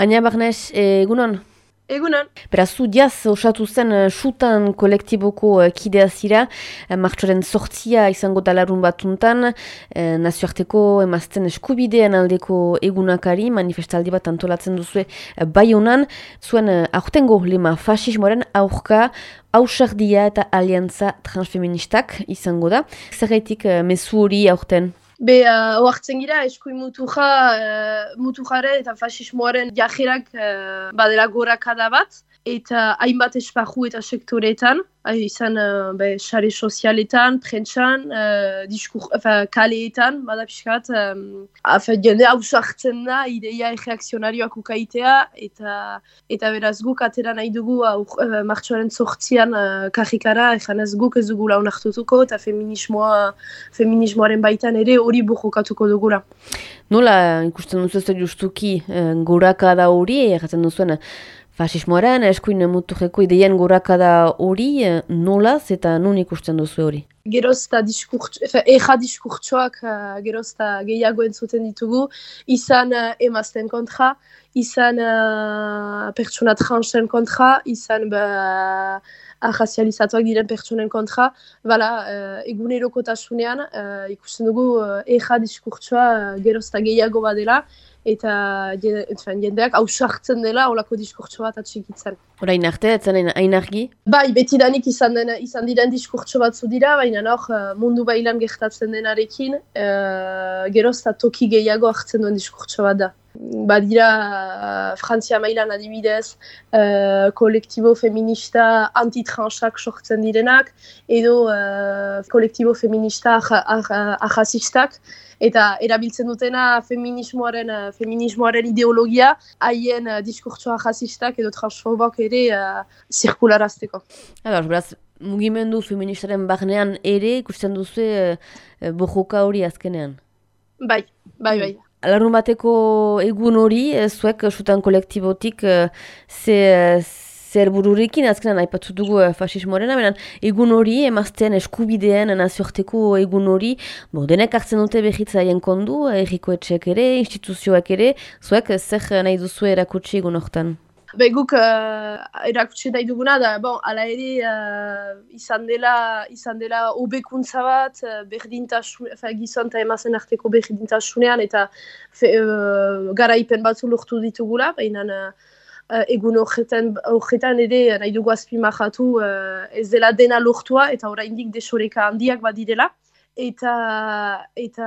Aina Barnes, egunon? Egunon. Beraz, zu diaz osatu zen uh, sutan kolektiboko uh, kidea zira, uh, martxoren sortzia izango dalarun batuntan, uh, nazioarteko emazten eskubidean aldeko egunakari, manifestaldi bat antolatzen duzue uh, bai honan, zuen uh, aurtengo lema fasismoaren aurka, hausardia eta aliantza transfeministak izango da. Zerraitik uh, mesu hori aurten? Be, uh, oartzen gira, eskuin mutuja, uh, mutujaren eta fasismoaren jajerak uh, badela gorakada bat, eta hainbat esparru eta sektoretan, izan uh, be, sare sozialetan, prentsan, uh, diskur, kaleetan, bada pixkat, um, jende hau sartzen da, ideia reakzionarioak ukaitea, eta eta beraz guk atera nahi dugu uh, martxoaren sortzian uh, kajikara, ezan ez guk ez dugu laun hartutuko, eta feminismoa, feminismoaren baitan ere hori burrokatuko dugula. Nola ikusten duzu ez justuki uh, gorakada hori, erraten duzuena, fasismoaren, eskuin muturreko ideien gorakada hori, eh, nolaz eta nun ikusten duzu hori? Geroz eta eja diskurtsoak uh, geroz eta gehiago entzuten ditugu, izan uh, emazten kontra, izan uh, pertsona transen kontra, izan ba, ahazializatuak diren pertsonen kontra, bala, uh, egunerokotasunean uh, ikusten dugu uh, eja diskurtsoa uh, geroz eta gehiago badela, eta jendeak hausartzen dela olako diskurtso bat atxikitzen. Horain arte, etzen hain argi? Bai, beti danik izan, den, izan diren diskurtso batzu dira, baina hor eh, mundu bailan gertatzen denarekin, uh, geroz eta toki gehiago hartzen duen diskurtso bat da. Badira uh, Frantzia mailan adibidez, uh, kolektibo feminista antitransak sortzen direnak, edo uh, kolektibo feminista ahazistak, eta erabiltzen dutena feminismoaren feminismoaren ideologia haien diskurtsoa jasistak edo transfobak ere uh, zirkularazteko. Ados, beraz, mugimendu feministaren barnean ere ikusten duzu uh, bojoka hori azkenean? Bai, bai, bai. Alarun bateko egun hori, zuek, sutan kolektibotik, ze, zer bururekin, azkenan aipatzu dugu fasismoaren, abenan, egun hori, emaztean eskubidean nazioarteko egun hori, bo, denek hartzen dute behitzaien kondu, erriko etxeak ere, instituzioak ere, zuek zer nahi duzu erakutsi egun hortan? Be, guk uh, erakutsi nahi duguna da, bon, ala ere uh, izan dela, izan dela obekuntza bat, uh, berdintasun, gizon eta emazen arteko berdintasunean, eta fe, uh, garaipen batzu lortu ditugula, behinan, uh, egun horretan ere nahi dugu azpimahatu uh, ez dela dena lortua eta oraindik desoreka handiak badirela. Eta, eta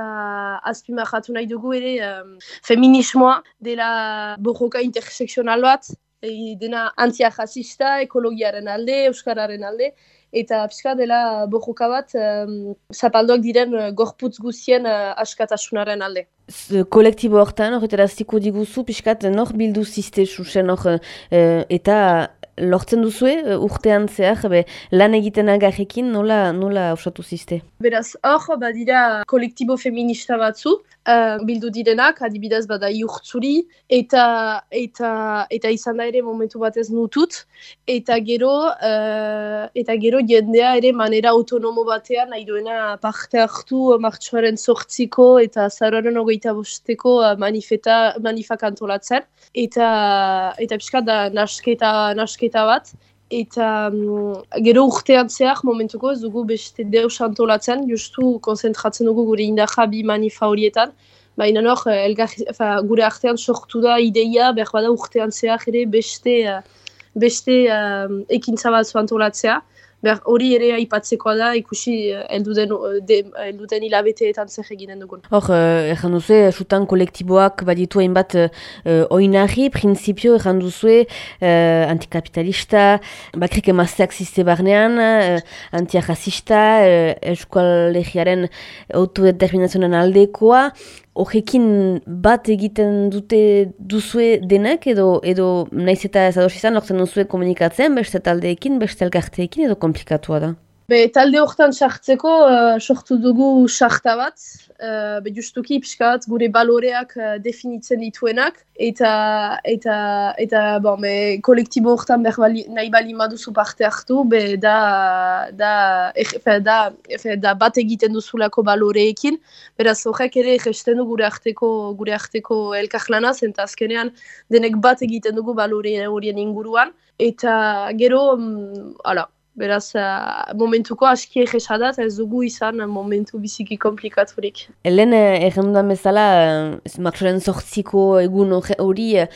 azpimahatu nahi dugu ere um, feminismoa dela borroka interseksional bat, e, dena antiajazista, ekologiaren alde, euskararen alde, eta pixka dela borroka bat um, zapaldoak diren uh, gorputz guzien uh, askatasunaren alde. Kolektibo hortan, horretara ziko diguzu, pixkat, nor bildu ziste susen hor, uh, eta lortzen duzue urtean zehar, be, lan egiten agarrekin, nola, nola osatu ziste? Beraz, hor, badira kolektibo feminista batzu, uh, bildu direnak, adibidez bada iurtzuri, eta, eta, eta izan da ere momentu batez nutut, eta gero, uh, eta gero jendea ere manera autonomo batean, nahi duena parte hartu martxoaren sortziko eta zaroaren ogeita bosteko manifeta, manifak antolatzen, eta, eta pixka da nasketa, nasketa bat, eta um, gero urtean zehar momentuko ez dugu beste deus antolatzen, justu konzentratzen dugu gure indaja bi manifa horietan, baina hor, gure artean sortu da ideia, behar bada urtean zehar ere beste, uh, beste um, ekintza bat antolatzea, hori ere aipatzekoa da ikusi eh, elduden elduden hilabeteetan zer eginen dugun. Hor, uh, duzu, sutan kolektiboak baditu hainbat uh, oinarri, prinsipio ezan duzu uh, antikapitalista, bakrik emazteak ziste barnean, uh, antiarrazista, uh, eskualegiaren autodeterminazionan aldekoa, horrekin bat egiten dute duzue denak edo edo naiz eta ez ados izan lortzen duzue komunikatzen beste taldeekin, beste elkarteekin edo komplikatua da? Be, talde horretan sartzeko uh, sortu dugu sarta bat, uh, justuki pixka gure baloreak uh, definitzen dituenak, eta eta eta bon, be, kolektibo horretan bali, nahi bali maduzu parte hartu, be, da, da, efe, da, efe, da bat egiten duzulako baloreekin, beraz horrek ere gesten du gure arteko gure arteko elkarlana, zenta azkenean denek bat egiten dugu balore horien inguruan, eta gero, um, ala, Beraz, uh, momentuko aski egesa da, ez dugu izan momentu biziki komplikaturik. Helen, egin dudan bezala, uh, marxoren sortziko egun hori uh,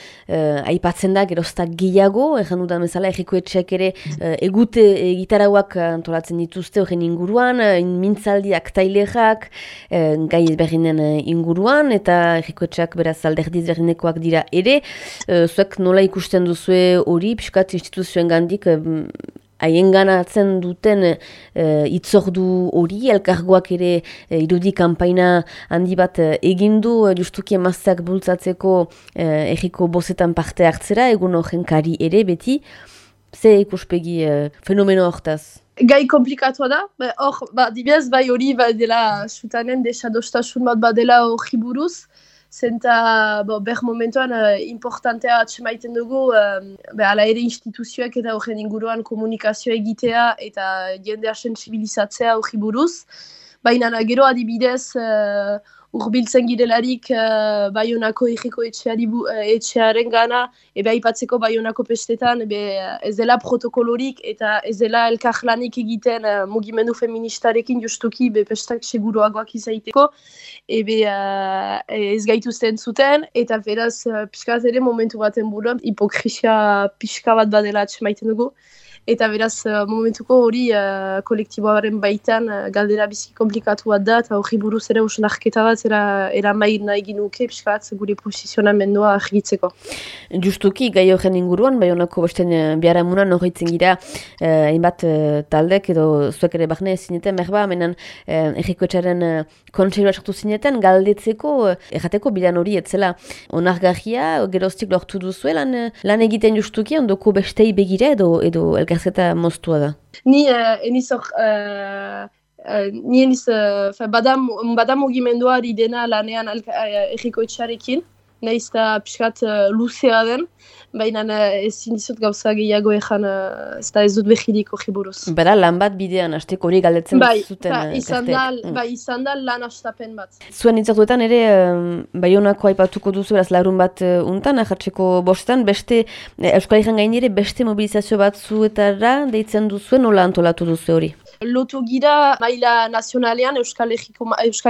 aipatzen da, gerozta gehiago, dudan bezala, egiko etxeak ere uh, egute e, gitarauak antolatzen dituzte horren inguruan, uh, mintzaldiak tailerak, uh, gai ezberdinen inguruan, eta etxeak beraz alderdi ezberdinekoak dira ere. Uh, zuek nola ikusten duzue hori, piskat instituzioen gandik, haien ganatzen duten e, itzordu hori, elkargoak ere e, irudi kanpaina handi bat e, egindu, e, justuki emazteak bultzatzeko e, egiko bozetan parte hartzera, egun horren kari ere beti, ze ikuspegi e, fenomeno hortaz? Gai komplikatua da, hor, ba, dibiaz, bai hori, ba, dela, sutanen, desadostasun bat badela hori buruz, zenta bo, ber momentuan uh, importantea atxemaiten dugu uh, ala ere instituzioak eta horren inguruan komunikazioa egitea eta jendea sensibilizatzea hori buruz. Baina gero adibidez uh, urbiltzen girelarik uh, Bayonako egiko uh, etxearen gana, ebe aipatzeko Bayonako pestetan, ebe ez dela protokolorik eta ez dela elkarlanik egiten uh, mugimendu feministarekin justuki be pestak seguruagoak izaiteko, ebe uh, ez gaituzten zuten, eta beraz uh, pixka ere momentu baten buruan, hipokrisia pixka bat badela atxemaiten dugu eta beraz uh, momentuko hori uh, kolektiboaren baitan uh, galdera biziki komplikatu bat da eta hori buruz ere usun arketa bat era, era mair nahi ginuke pixkat gure posizionamendua argitzeko. Justuki gai horren inguruan, bai honako besten biara munan horretzen gira hainbat uh, taldek edo zuek ere bakne zineten berba, menan uh, erriko etxaren uh, kontseilua sartu zineten galdetzeko errateko bilan hori etzela onargarria, geroztik lortu duzu lan, lan egiten justuki ondoko bestei begira edo, edo elgar elkarrezketa moztua da? Ni, uh, eniz hor, uh, uh, ni eniz, uh, badam, badam mugimendua dena lanean erriko etxarekin, nahiz eta pixkat uh, luzea den, baina uh, ezin dizut gauza gehiago ezan uh, ez da ez dut behirik hori buruz. Bera lan bat bidean, hasteko hori galdetzen bai, zuten. Ba, izan, da, mm. bai, izan da lan astapen bat. Zuen itzartuetan ere, um, bai honako aipatuko duzu, beraz larun bat uh, untan, ahatzeko bostan, beste, eh, Euskal Herran gain beste mobilizazio bat zuetara deitzen duzuen, nola antolatu duzu hori? Lotu gira maila nazionalean, Euskal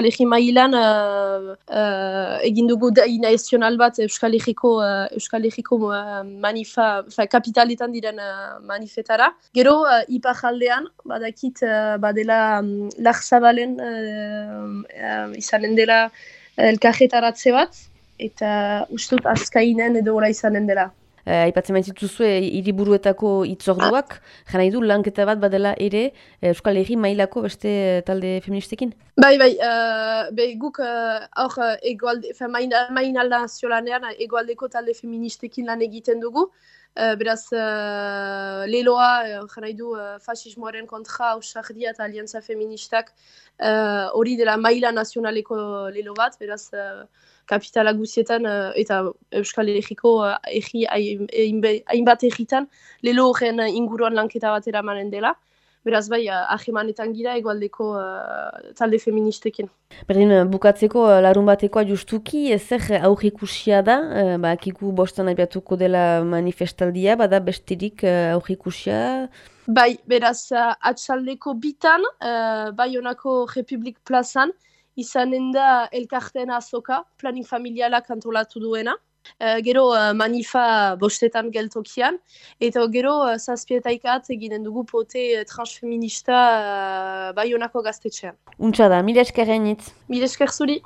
Herri mailan uh, uh, egin dugu nazional bat Euskal Herriko, uh, Euskal Herriko uh, manifa, kapitaletan diren uh, manifetara. Gero, uh, ipar jaldean, badakit, uh, badela um, larzabalen uh, uh, izanen dela elkarretaratze bat, eta ustut azkainen edo ora izanen dela aipatzen zue hiriburuetako itzorduak, jana idu lanketa bat badela ere eh, Euskal Herri mailako beste talde feministekin? Bai, bai, uh, be, guk hor uh, egualde, main alda ziolanean egualdeko talde feministekin lan egiten dugu. Uh, beraz, uh, leloa, uh, jana idu, uh, fasismoaren kontra, ausardia eta alianza feministak hori uh, dela maila nazionaleko lelo bat, beraz, kapitala guzietan uh, eta Euskal Herriko uh, erri hainbat erritan lelo horren inguruan lanketa bat eramanen dela. Beraz bai, uh, ahemanetan gira egualdeko uh, talde feministekin. Berdin, bukatzeko larun batekoa justuki, ezer aurrikusia da, uh, ba, akiku bostan abiatuko dela manifestaldia, bada besterik uh, aurrikusia? Bai, beraz, uh, atxaldeko bitan, uh, bai honako Republik plazan, izanen da elkarten azoka, planning familialak antolatu duena. Uh, gero uh, manifa bostetan geltokian, eta gero uh, zazpietaikat eginen dugu pote transfeminista uh, bai honako gaztetxean. Untsa da, mila eskerren Mila esker zuri.